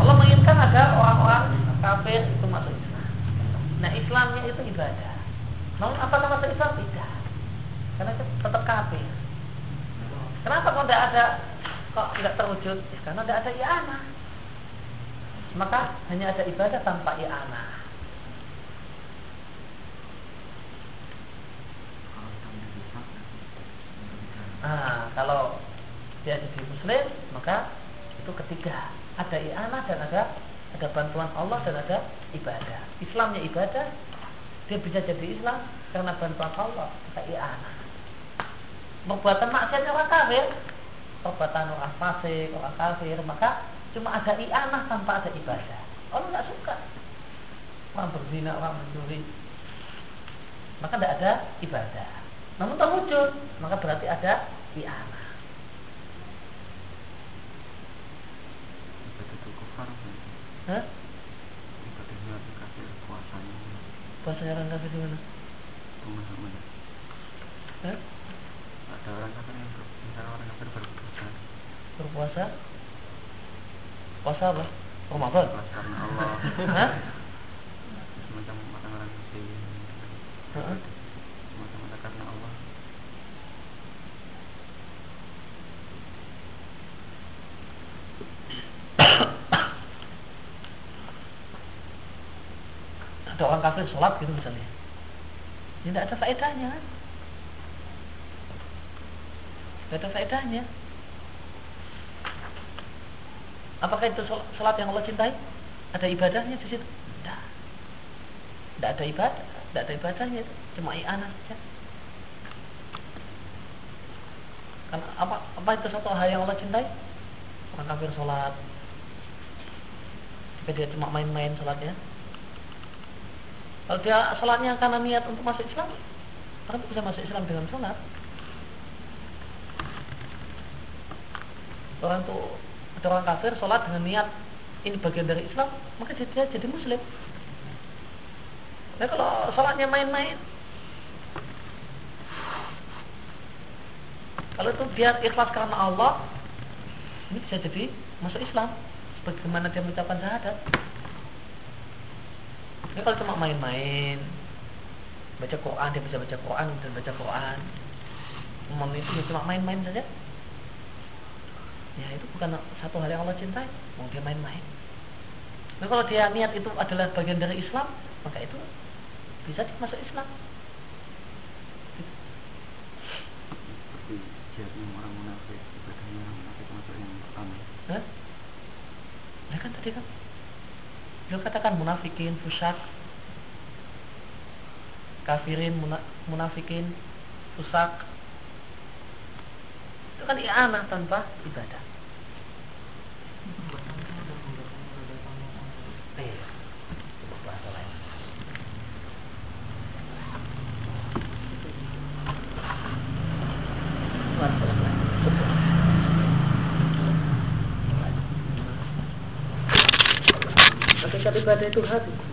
Allah menginginkan agar orang-orang kafir itu masuk Islam. Nah Islamnya itu ibadah. Namun nama Islam tidak. Karena tetap kafir. Kenapa kok tidak ada kok tidak terwujud? Karena tidak ada i'anah. Maka hanya ada ibadah tanpa i'anah. Nah, kalau dia jadi muslim, maka itu ketiga. Ada i'anah dan ada ada bantuan Allah dan ada ibadah. Islamnya ibadah, dia bisa jadi Islam karena bantuan Allah, ada i'anah. Perbuatan maksiatnya orang kafir, perbuatan orang fasik, orang kafir, maka cuma ada i'anah tanpa ada ibadah. Allah nggak suka. Orang berzina, orang mencuri, maka tidak ada ibadah. Namun terwujud, maka berarti ada iana. Hah? Puasanya orang kafir di mana? Hah? Ada orang kafir yang misalnya orang kafir berpuasa. Berpuasa? Puasa apa? Ramadan? Puasa karena Allah. Hah? Semacam orang-orang muslim. Hah? Semacam karena Allah. Ada orang kafir sholat gitu misalnya. Tidak ada faedahnya tidak ada faedahnya. Apakah itu sholat yang Allah cintai? Ada ibadahnya di situ? Tidak. Tidak ada ibadah tidak ada ibadahnya. Cuma i'anah saja. Kan apa apa itu satu hal yang Allah cintai? Orang kafir sholat. Jika dia cuma main-main sholatnya kalau dia sholatnya karena niat untuk masuk Islam? Orang itu bisa masuk Islam dengan sholat orang itu ada orang kafir sholat dengan niat ini bagian dari Islam maka dia, dia jadi muslim. Nah kalau sholatnya main-main. Kalau itu dia ikhlas karena Allah ini bisa jadi masuk Islam. Sebagaimana dia mengucapkan syahadat ini kalau cuma main-main baca Quran dia bisa baca Quran dan baca Quran. Umum itu cuma main-main saja. Ya itu bukan satu hal yang Allah cintai. Mau dia main-main. Nah kalau dia niat itu adalah bagian dari Islam maka itu bisa masuk Islam. Jihadnya orang munafik, ibadahnya orang munafik masuk yang pertama. Hah? Ya kan tadi kan Beliau katakan munafikin, fusak. Kafirin, muna, munafikin, fusak. Itu kan i'anah tanpa ibadah Hakikat ibadah itu hati